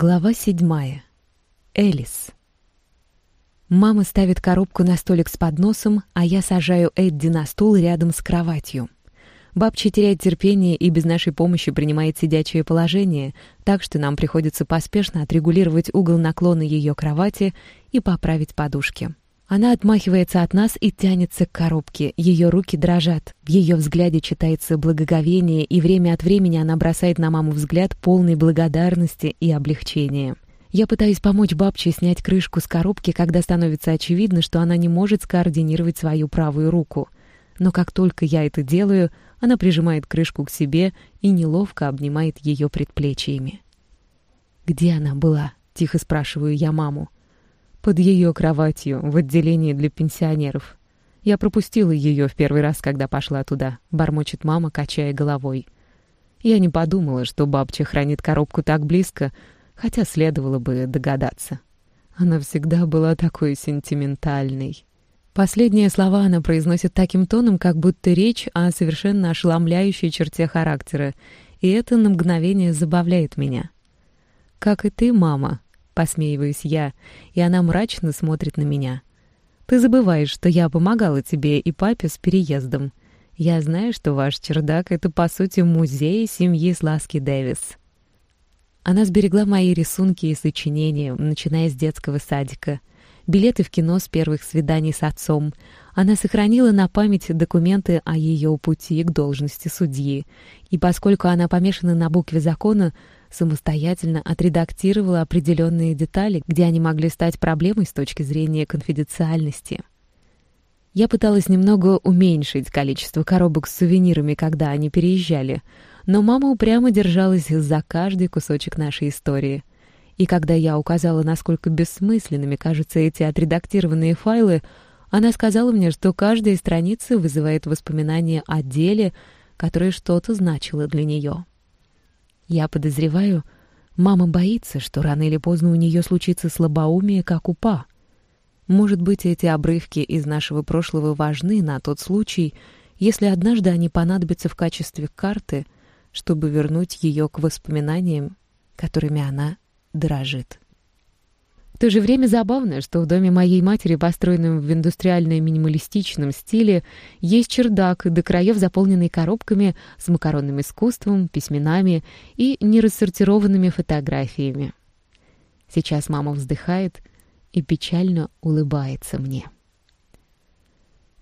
Глава седьмая. Элис. Мама ставит коробку на столик с подносом, а я сажаю Эдди на стул рядом с кроватью. Бабча теряет терпение и без нашей помощи принимает сидячее положение, так что нам приходится поспешно отрегулировать угол наклона ее кровати и поправить подушки. Она отмахивается от нас и тянется к коробке. Ее руки дрожат. В ее взгляде читается благоговение, и время от времени она бросает на маму взгляд полной благодарности и облегчения. Я пытаюсь помочь бабче снять крышку с коробки, когда становится очевидно, что она не может скоординировать свою правую руку. Но как только я это делаю, она прижимает крышку к себе и неловко обнимает ее предплечьями. «Где она была?» — тихо спрашиваю я маму под ее кроватью в отделении для пенсионеров. Я пропустила ее в первый раз, когда пошла туда, бормочет мама, качая головой. Я не подумала, что бабча хранит коробку так близко, хотя следовало бы догадаться. Она всегда была такой сентиментальной. Последние слова она произносит таким тоном, как будто речь о совершенно ошеломляющей черте характера, и это на мгновение забавляет меня. «Как и ты, мама», Посмеиваюсь я, и она мрачно смотрит на меня. «Ты забываешь, что я помогала тебе и папе с переездом. Я знаю, что ваш чердак — это, по сути, музей семьи Сласки Дэвис». Она сберегла мои рисунки и сочинения, начиная с детского садика. Билеты в кино с первых свиданий с отцом. Она сохранила на память документы о ее пути к должности судьи. И поскольку она помешана на букве закона, самостоятельно отредактировала определенные детали, где они могли стать проблемой с точки зрения конфиденциальности. Я пыталась немного уменьшить количество коробок с сувенирами, когда они переезжали, но мама упрямо держалась за каждый кусочек нашей истории. И когда я указала, насколько бессмысленными кажутся эти отредактированные файлы, она сказала мне, что каждая страница вызывает воспоминания о деле, которое что-то значило для нее. Я подозреваю, мама боится, что рано или поздно у нее случится слабоумие, как у Па. Может быть, эти обрывки из нашего прошлого важны на тот случай, если однажды они понадобятся в качестве карты, чтобы вернуть ее к воспоминаниям, которыми она дорожит. В то же время забавно, что в доме моей матери, построенном в индустриально-минималистичном стиле, есть чердак, до краев заполненный коробками с макаронным искусством, письменами и нерассортированными фотографиями. Сейчас мама вздыхает и печально улыбается мне.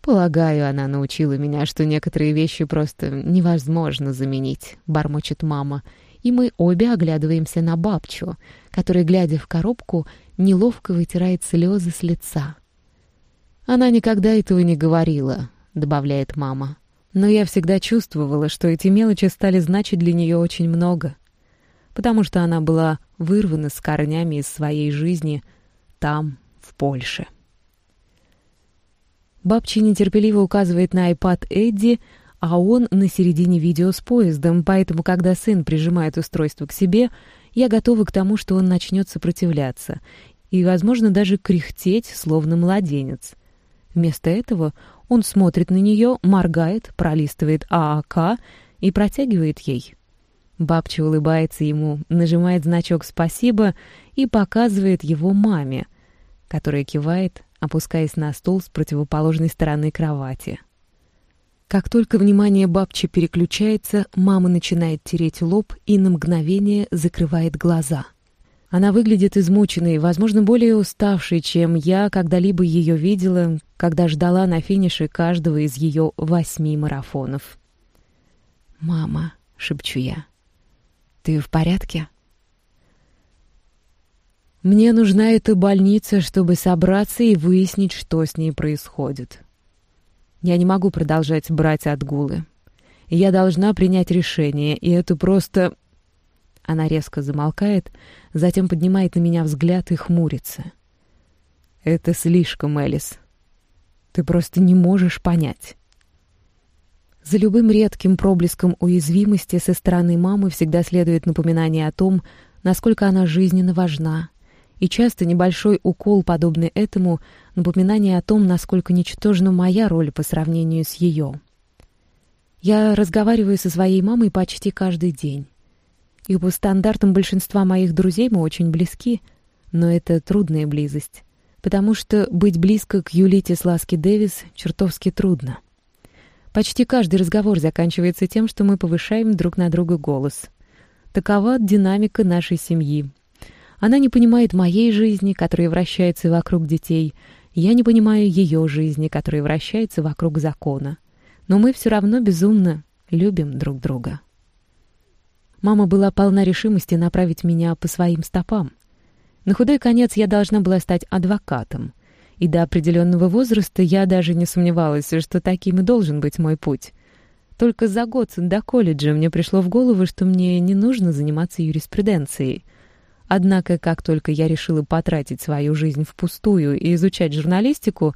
«Полагаю, она научила меня, что некоторые вещи просто невозможно заменить», — бормочет мама, и мы обе оглядываемся на бабчу, которая, глядя в коробку, неловко вытирает слезы с лица. «Она никогда этого не говорила», — добавляет мама. «Но я всегда чувствовала, что эти мелочи стали значить для нее очень много, потому что она была вырвана с корнями из своей жизни там, в Польше». Бабчи нетерпеливо указывает на iPad Эдди, а он на середине видео с поездом, поэтому, когда сын прижимает устройство к себе, я готова к тому, что он начнет сопротивляться и, возможно, даже кряхтеть, словно младенец. Вместо этого он смотрит на нее, моргает, пролистывает ААК и протягивает ей. Бабча улыбается ему, нажимает значок «Спасибо» и показывает его маме, которая кивает, опускаясь на стул с противоположной стороны кровати. Как только внимание бабчи переключается, мама начинает тереть лоб и на мгновение закрывает глаза. Она выглядит измученной, возможно, более уставшей, чем я когда-либо ее видела, когда ждала на финише каждого из ее восьми марафонов. «Мама», — шепчу я, — «ты в порядке?» Мне нужна эта больница, чтобы собраться и выяснить, что с ней происходит. Я не могу продолжать брать отгулы. Я должна принять решение, и это просто... Она резко замолкает, затем поднимает на меня взгляд и хмурится. Это слишком, Элис. Ты просто не можешь понять. За любым редким проблеском уязвимости со стороны мамы всегда следует напоминание о том, насколько она жизненно важна, и часто небольшой укол, подобный этому, напоминание о том, насколько ничтожна моя роль по сравнению с ее. Я разговариваю со своей мамой почти каждый день. И по стандартам большинства моих друзей мы очень близки, но это трудная близость, потому что быть близко к Юлите Сласки Дэвис чертовски трудно. Почти каждый разговор заканчивается тем, что мы повышаем друг на друга голос. Такова динамика нашей семьи. Она не понимает моей жизни, которая вращается вокруг детей. Я не понимаю ее жизни, которая вращается вокруг закона. Но мы все равно безумно любим друг друга. Мама была полна решимости направить меня по своим стопам. На худой конец я должна была стать адвокатом. И до определенного возраста я даже не сомневалась, что таким и должен быть мой путь. Только за год до колледжа мне пришло в голову, что мне не нужно заниматься юриспруденцией. Однако, как только я решила потратить свою жизнь впустую и изучать журналистику,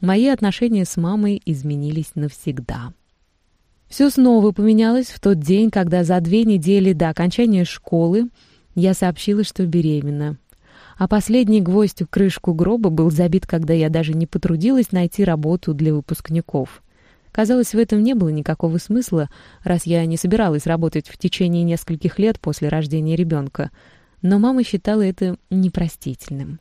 мои отношения с мамой изменились навсегда. Все снова поменялось в тот день, когда за две недели до окончания школы я сообщила, что беременна. А последний гвоздь в крышку гроба был забит, когда я даже не потрудилась найти работу для выпускников. Казалось, в этом не было никакого смысла, раз я не собиралась работать в течение нескольких лет после рождения ребенка. Но мама считала это непростительным.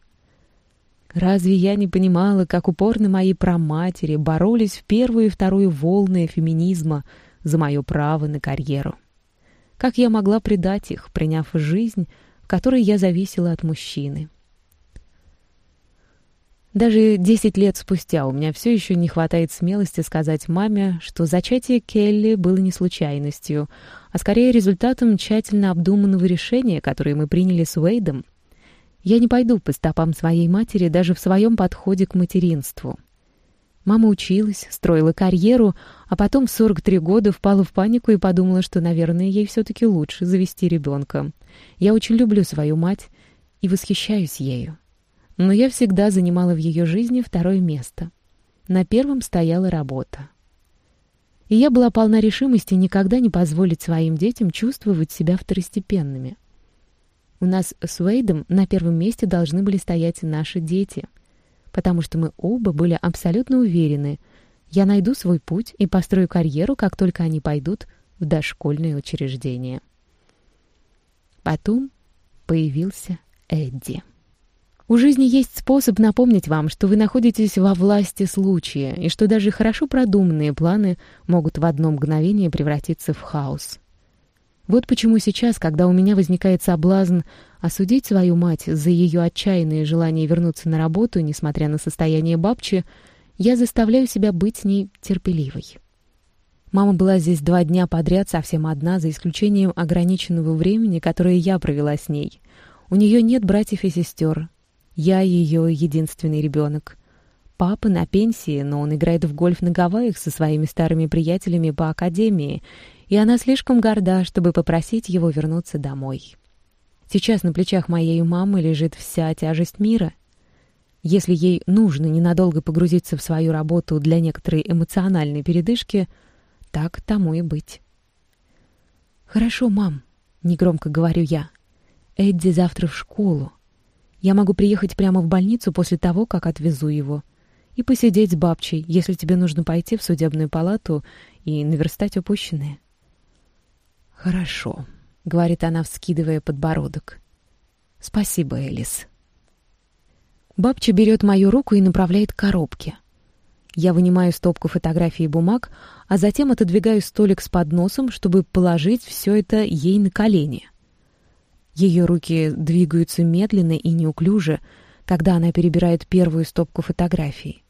Разве я не понимала, как упорно мои праматери боролись в первую и вторую волны феминизма за мое право на карьеру? Как я могла предать их, приняв жизнь, в которой я зависела от мужчины? Даже десять лет спустя у меня все еще не хватает смелости сказать маме, что зачатие Келли было не случайностью, а скорее результатом тщательно обдуманного решения, которое мы приняли с Уэйдом — я не пойду по стопам своей матери даже в своем подходе к материнству. Мама училась, строила карьеру, а потом в 43 года впала в панику и подумала, что, наверное, ей все-таки лучше завести ребенка. Я очень люблю свою мать и восхищаюсь ею. Но я всегда занимала в ее жизни второе место. На первом стояла работа. И я была полна решимости никогда не позволить своим детям чувствовать себя второстепенными — у нас с Уэйдом на первом месте должны были стоять наши дети, потому что мы оба были абсолютно уверены, я найду свой путь и построю карьеру, как только они пойдут в дошкольное учреждение. Потом появился Эдди. У жизни есть способ напомнить вам, что вы находитесь во власти случая, и что даже хорошо продуманные планы могут в одно мгновение превратиться в хаос. Вот почему сейчас, когда у меня возникает соблазн осудить свою мать за ее отчаянное желание вернуться на работу, несмотря на состояние бабчи, я заставляю себя быть с ней терпеливой. Мама была здесь два дня подряд совсем одна, за исключением ограниченного времени, которое я провела с ней. У нее нет братьев и сестер. Я ее единственный ребенок. Папа на пенсии, но он играет в гольф на Гавайях со своими старыми приятелями по академии, и она слишком горда, чтобы попросить его вернуться домой. Сейчас на плечах моей мамы лежит вся тяжесть мира. Если ей нужно ненадолго погрузиться в свою работу для некоторой эмоциональной передышки, так тому и быть. «Хорошо, мам», — негромко говорю я. «Эдди завтра в школу. Я могу приехать прямо в больницу после того, как отвезу его, и посидеть с бабчей, если тебе нужно пойти в судебную палату и наверстать упущенное». «Хорошо», — говорит она, вскидывая подбородок. «Спасибо, Элис». Бабча берет мою руку и направляет к коробке. Я вынимаю стопку фотографий и бумаг, а затем отодвигаю столик с подносом, чтобы положить все это ей на колени. Ее руки двигаются медленно и неуклюже, когда она перебирает первую стопку фотографий.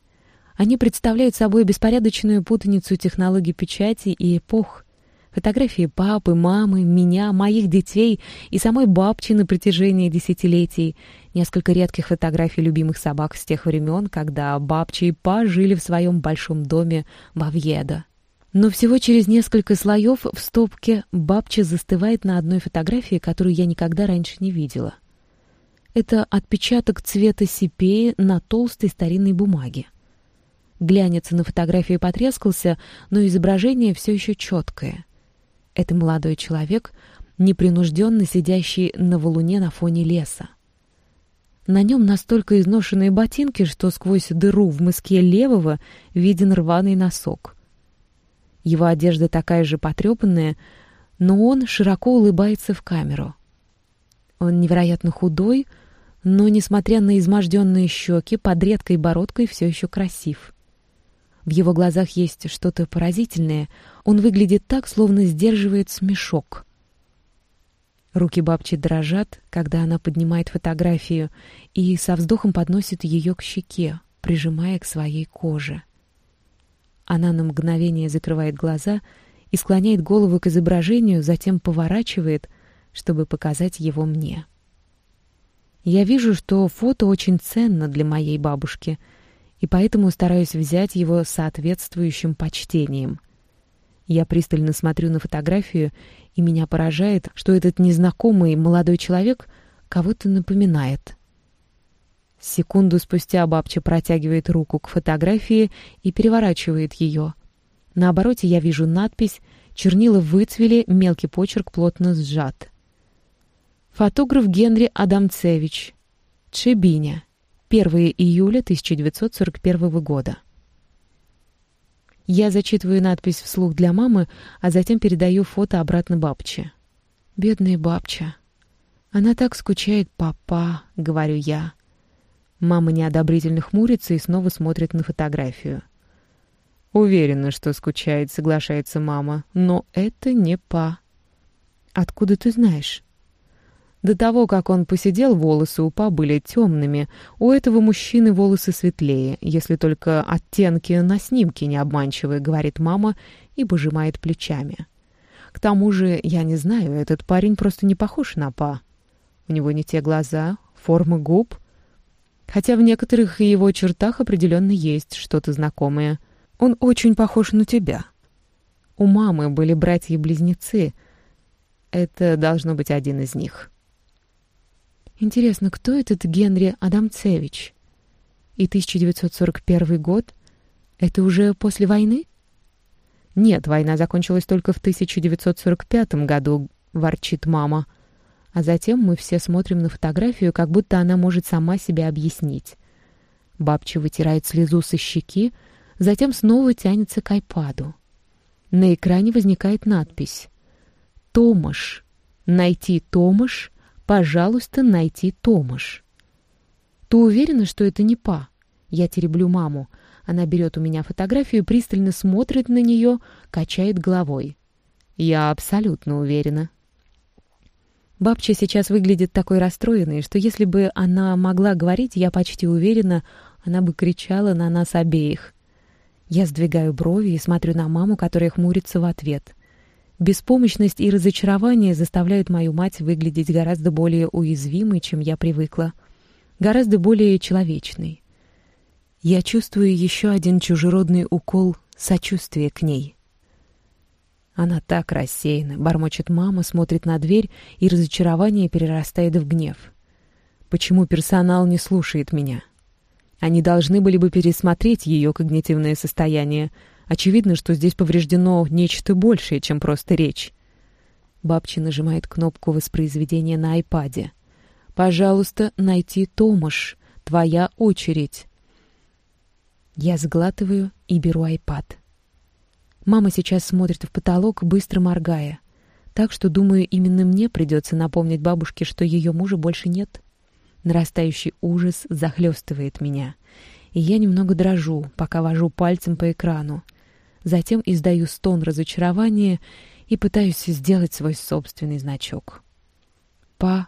Они представляют собой беспорядочную путаницу технологий печати и эпох — Фотографии папы, мамы, меня, моих детей и самой бабчи на протяжении десятилетий. Несколько редких фотографий любимых собак с тех времен, когда бабча и па жили в своем большом доме в Авьедо. Но всего через несколько слоев в стопке бабча застывает на одной фотографии, которую я никогда раньше не видела. Это отпечаток цвета сепеи на толстой старинной бумаге. Глянец на фотографии потрескался, но изображение все еще четкое. Это молодой человек, непринужденно сидящий на валуне на фоне леса. На нем настолько изношенные ботинки, что сквозь дыру в мыске левого виден рваный носок. Его одежда такая же потрепанная, но он широко улыбается в камеру. Он невероятно худой, но, несмотря на изможденные щеки, под редкой бородкой все еще красив. В его глазах есть что-то поразительное. Он выглядит так, словно сдерживает смешок. Руки бабчи дрожат, когда она поднимает фотографию и со вздохом подносит ее к щеке, прижимая к своей коже. Она на мгновение закрывает глаза и склоняет голову к изображению, затем поворачивает, чтобы показать его мне. Я вижу, что фото очень ценно для моей бабушки, и поэтому стараюсь взять его соответствующим почтением. Я пристально смотрю на фотографию, и меня поражает, что этот незнакомый молодой человек кого-то напоминает. Секунду спустя бабча протягивает руку к фотографии и переворачивает ее. На обороте я вижу надпись, чернила выцвели, мелкий почерк плотно сжат. Фотограф Генри Адамцевич. Чебиня. 1 июля 1941 года. Я зачитываю надпись вслух для мамы, а затем передаю фото обратно бабче. «Бедная бабча. Она так скучает, папа», — говорю я. Мама неодобрительно хмурится и снова смотрит на фотографию. «Уверена, что скучает», — соглашается мама. «Но это не па». «Откуда ты знаешь?» До того, как он посидел, волосы у Па были темными. У этого мужчины волосы светлее, если только оттенки на снимке не обманчивые, говорит мама и пожимает плечами. К тому же, я не знаю, этот парень просто не похож на Па. У него не те глаза, формы губ. Хотя в некоторых его чертах определенно есть что-то знакомое. Он очень похож на тебя. У мамы были братья-близнецы. Это должно быть один из них. Интересно, кто этот Генри Адамцевич? И 1941 год? Это уже после войны? Нет, война закончилась только в 1945 году, ворчит мама. А затем мы все смотрим на фотографию, как будто она может сама себя объяснить. Бабча вытирает слезу со щеки, затем снова тянется к айпаду. На экране возникает надпись «Томаш. Найти Томаш Пожалуйста, найти Томаш. Ты уверена, что это не Па? Я тереблю маму. Она берет у меня фотографию, пристально смотрит на нее, качает головой. Я абсолютно уверена. Бабча сейчас выглядит такой расстроенной, что если бы она могла говорить, я почти уверена, она бы кричала на нас обеих. Я сдвигаю брови и смотрю на маму, которая хмурится в ответ. Беспомощность и разочарование заставляют мою мать выглядеть гораздо более уязвимой, чем я привыкла. Гораздо более человечной. Я чувствую еще один чужеродный укол сочувствия к ней. Она так рассеяна, бормочет мама, смотрит на дверь, и разочарование перерастает в гнев. Почему персонал не слушает меня? Они должны были бы пересмотреть ее когнитивное состояние, Очевидно, что здесь повреждено нечто большее, чем просто речь. Бабча нажимает кнопку воспроизведения на айпаде. «Пожалуйста, найти Томаш. Твоя очередь». Я сглатываю и беру айпад. Мама сейчас смотрит в потолок, быстро моргая. Так что, думаю, именно мне придется напомнить бабушке, что ее мужа больше нет. Нарастающий ужас захлестывает меня. И я немного дрожу, пока вожу пальцем по экрану. Затем издаю стон разочарования и пытаюсь сделать свой собственный значок. «Па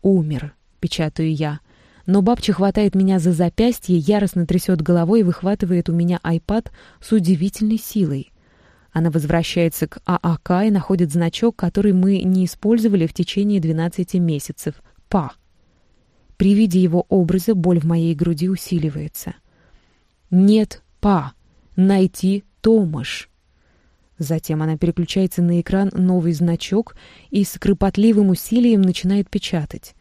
умер», — печатаю я. Но бабча хватает меня за запястье, яростно трясет головой и выхватывает у меня айпад с удивительной силой. Она возвращается к ААК и находит значок, который мы не использовали в течение 12 месяцев. «Па». При виде его образа боль в моей груди усиливается. «Нет, па. Найти Томаш. Затем она переключается на экран новый значок и с кропотливым усилием начинает печатать.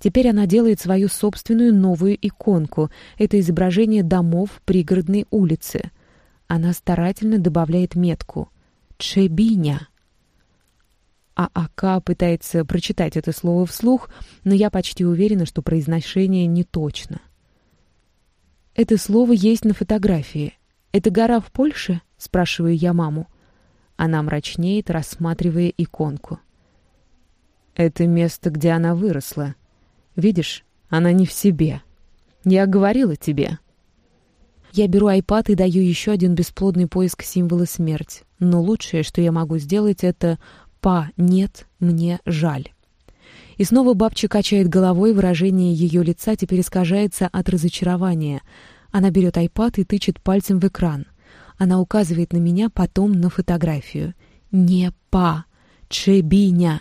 Теперь она делает свою собственную новую иконку. Это изображение домов пригородной улицы. Она старательно добавляет метку «Чебиня». ААК пытается прочитать это слово вслух, но я почти уверена, что произношение не точно. Это слово есть на фотографии. «Это гора в Польше?» — спрашиваю я маму. Она мрачнеет, рассматривая иконку. «Это место, где она выросла. Видишь, она не в себе. Я говорила тебе». Я беру айпад и даю еще один бесплодный поиск символа смерть. Но лучшее, что я могу сделать, это «па, нет, мне жаль». И снова бабча качает головой, выражение ее лица теперь искажается от разочарования. Она берет айпад и тычет пальцем в экран. Она указывает на меня, потом на фотографию. «Не па, чебиня».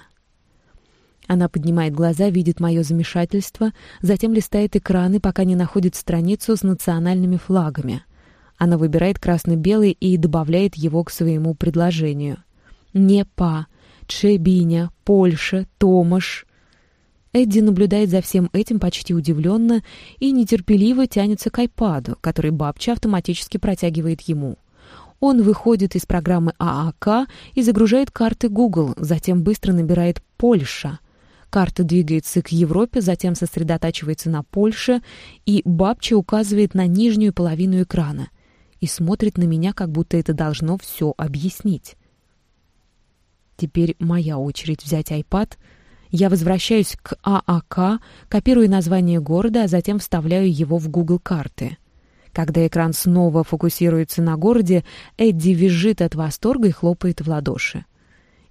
Она поднимает глаза, видит мое замешательство, затем листает экраны, пока не находит страницу с национальными флагами. Она выбирает красно-белый и добавляет его к своему предложению. Непа, Чебиня, Польша, Томаш. Эдди наблюдает за всем этим почти удивленно и нетерпеливо тянется к айпаду, который бабча автоматически протягивает ему. Он выходит из программы ААК и загружает карты Google, затем быстро набирает «Польша», Карта двигается к Европе, затем сосредотачивается на Польше, и Бабча указывает на нижнюю половину экрана и смотрит на меня, как будто это должно все объяснить. Теперь моя очередь взять iPad. Я возвращаюсь к ААК, копирую название города, а затем вставляю его в Google карты. Когда экран снова фокусируется на городе, Эдди визжит от восторга и хлопает в ладоши.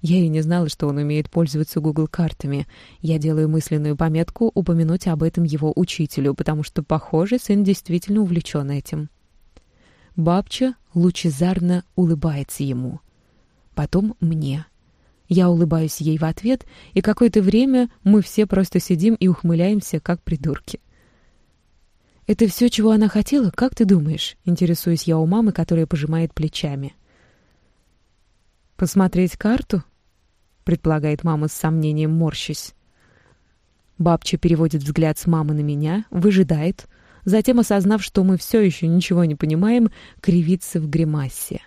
Я и не знала, что он умеет пользоваться Google картами. Я делаю мысленную пометку упомянуть об этом его учителю, потому что, похоже, сын действительно увлечен этим. Бабча лучезарно улыбается ему. Потом мне. Я улыбаюсь ей в ответ, и какое-то время мы все просто сидим и ухмыляемся, как придурки. «Это все, чего она хотела, как ты думаешь?» — интересуюсь я у мамы, которая пожимает плечами. «Посмотреть карту?» — предполагает мама с сомнением, морщась. Бабча переводит взгляд с мамы на меня, выжидает, затем, осознав, что мы все еще ничего не понимаем, кривится в гримасе.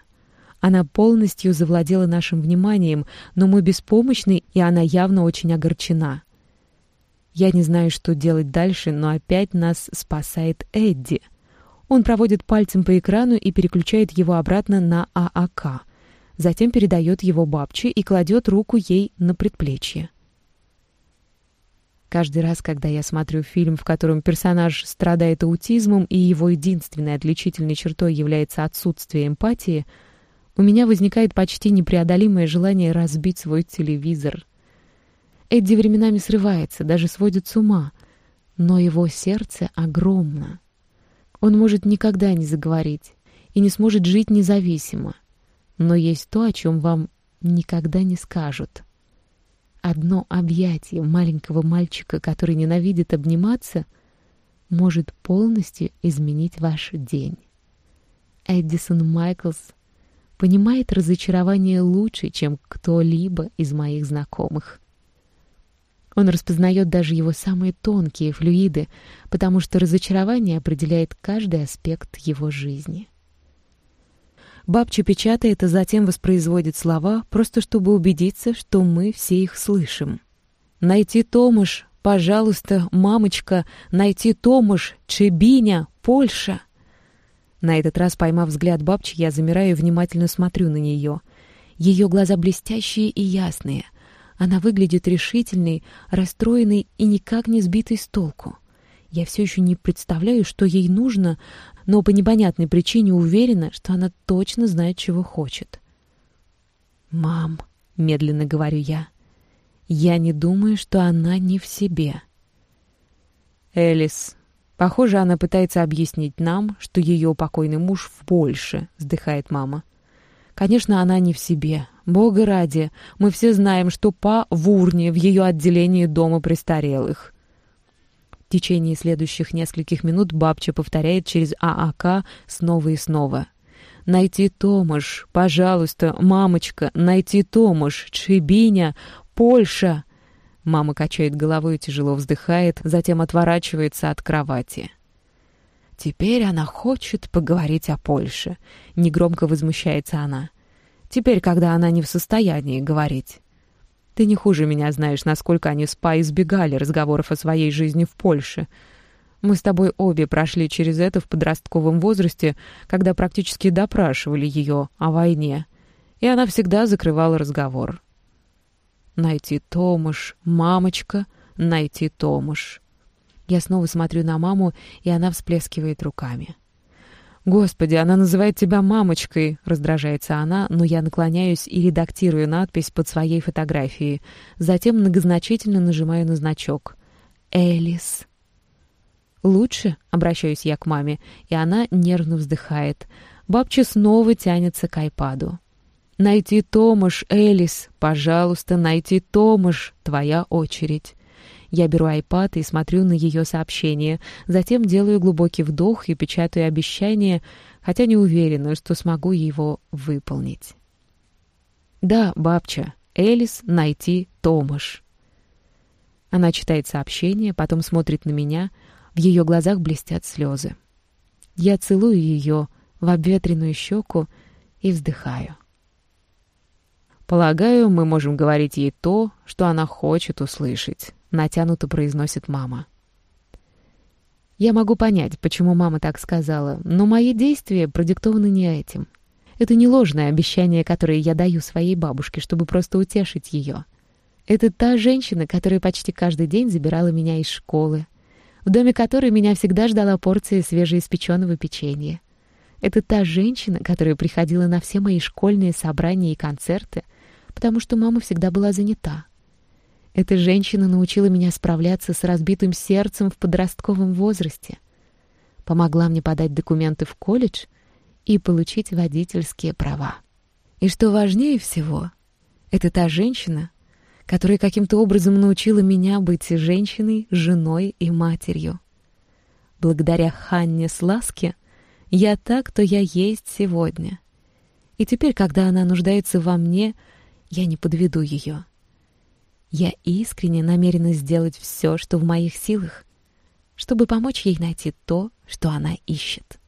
Она полностью завладела нашим вниманием, но мы беспомощны, и она явно очень огорчена. Я не знаю, что делать дальше, но опять нас спасает Эдди. Он проводит пальцем по экрану и переключает его обратно на ААК — затем передает его бабче и кладет руку ей на предплечье. Каждый раз, когда я смотрю фильм, в котором персонаж страдает аутизмом и его единственной отличительной чертой является отсутствие эмпатии, у меня возникает почти непреодолимое желание разбить свой телевизор. Эдди временами срывается, даже сводит с ума, но его сердце огромно. Он может никогда не заговорить и не сможет жить независимо. Но есть то, о чем вам никогда не скажут. Одно объятие маленького мальчика, который ненавидит обниматься, может полностью изменить ваш день. Эдисон Майклс понимает разочарование лучше, чем кто-либо из моих знакомых. Он распознает даже его самые тонкие флюиды, потому что разочарование определяет каждый аспект его жизни. Бабча печатает, а затем воспроизводит слова, просто чтобы убедиться, что мы все их слышим. «Найти Томаш, пожалуйста, мамочка, найти Томаш, Чебиня, Польша!» На этот раз, поймав взгляд бабчи, я замираю и внимательно смотрю на нее. Ее глаза блестящие и ясные. Она выглядит решительной, расстроенной и никак не сбитой с толку. Я все еще не представляю, что ей нужно, но по непонятной причине уверена, что она точно знает, чего хочет. «Мам», — медленно говорю я, — «я не думаю, что она не в себе». «Элис, похоже, она пытается объяснить нам, что ее покойный муж в Польше», — вздыхает мама. «Конечно, она не в себе. Бога ради, мы все знаем, что Па в урне в ее отделении дома престарелых». В течение следующих нескольких минут бабча повторяет через ААК снова и снова. «Найти Томаш! Пожалуйста, мамочка! Найти Томаш! Чебиня! Польша!» Мама качает головой и тяжело вздыхает, затем отворачивается от кровати. «Теперь она хочет поговорить о Польше», — негромко возмущается она. «Теперь, когда она не в состоянии говорить». Ты не хуже меня знаешь, насколько они с Па избегали разговоров о своей жизни в Польше. Мы с тобой обе прошли через это в подростковом возрасте, когда практически допрашивали ее о войне. и она всегда закрывала разговор. «Найти Томаш, мамочка, найти Томаш». Я снова смотрю на маму, и она всплескивает руками. «Господи, она называет тебя мамочкой!» — раздражается она, но я наклоняюсь и редактирую надпись под своей фотографией. Затем многозначительно нажимаю на значок. «Элис». «Лучше?» — обращаюсь я к маме, и она нервно вздыхает. Бабча снова тянется к айпаду. «Найти Томаш, Элис! Пожалуйста, найти Томаш! Твоя очередь!» Я беру айпад и смотрю на ее сообщение, затем делаю глубокий вдох и печатаю обещание, хотя не уверена, что смогу его выполнить. «Да, бабча, Элис, найти Томаш». Она читает сообщение, потом смотрит на меня, в ее глазах блестят слезы. Я целую ее в обветренную щеку и вздыхаю. Полагаю, мы можем говорить ей то, что она хочет услышать натянуто произносит мама. Я могу понять, почему мама так сказала, но мои действия продиктованы не этим. Это не ложное обещание, которое я даю своей бабушке, чтобы просто утешить ее. Это та женщина, которая почти каждый день забирала меня из школы, в доме которой меня всегда ждала порция свежеиспеченного печенья. Это та женщина, которая приходила на все мои школьные собрания и концерты, потому что мама всегда была занята. Эта женщина научила меня справляться с разбитым сердцем в подростковом возрасте. Помогла мне подать документы в колледж и получить водительские права. И что важнее всего, это та женщина, которая каким-то образом научила меня быть женщиной, женой и матерью. Благодаря Ханне Сласке я так, кто я есть сегодня. И теперь, когда она нуждается во мне, я не подведу ее. Я искренне намерена сделать все, что в моих силах, чтобы помочь ей найти то, что она ищет.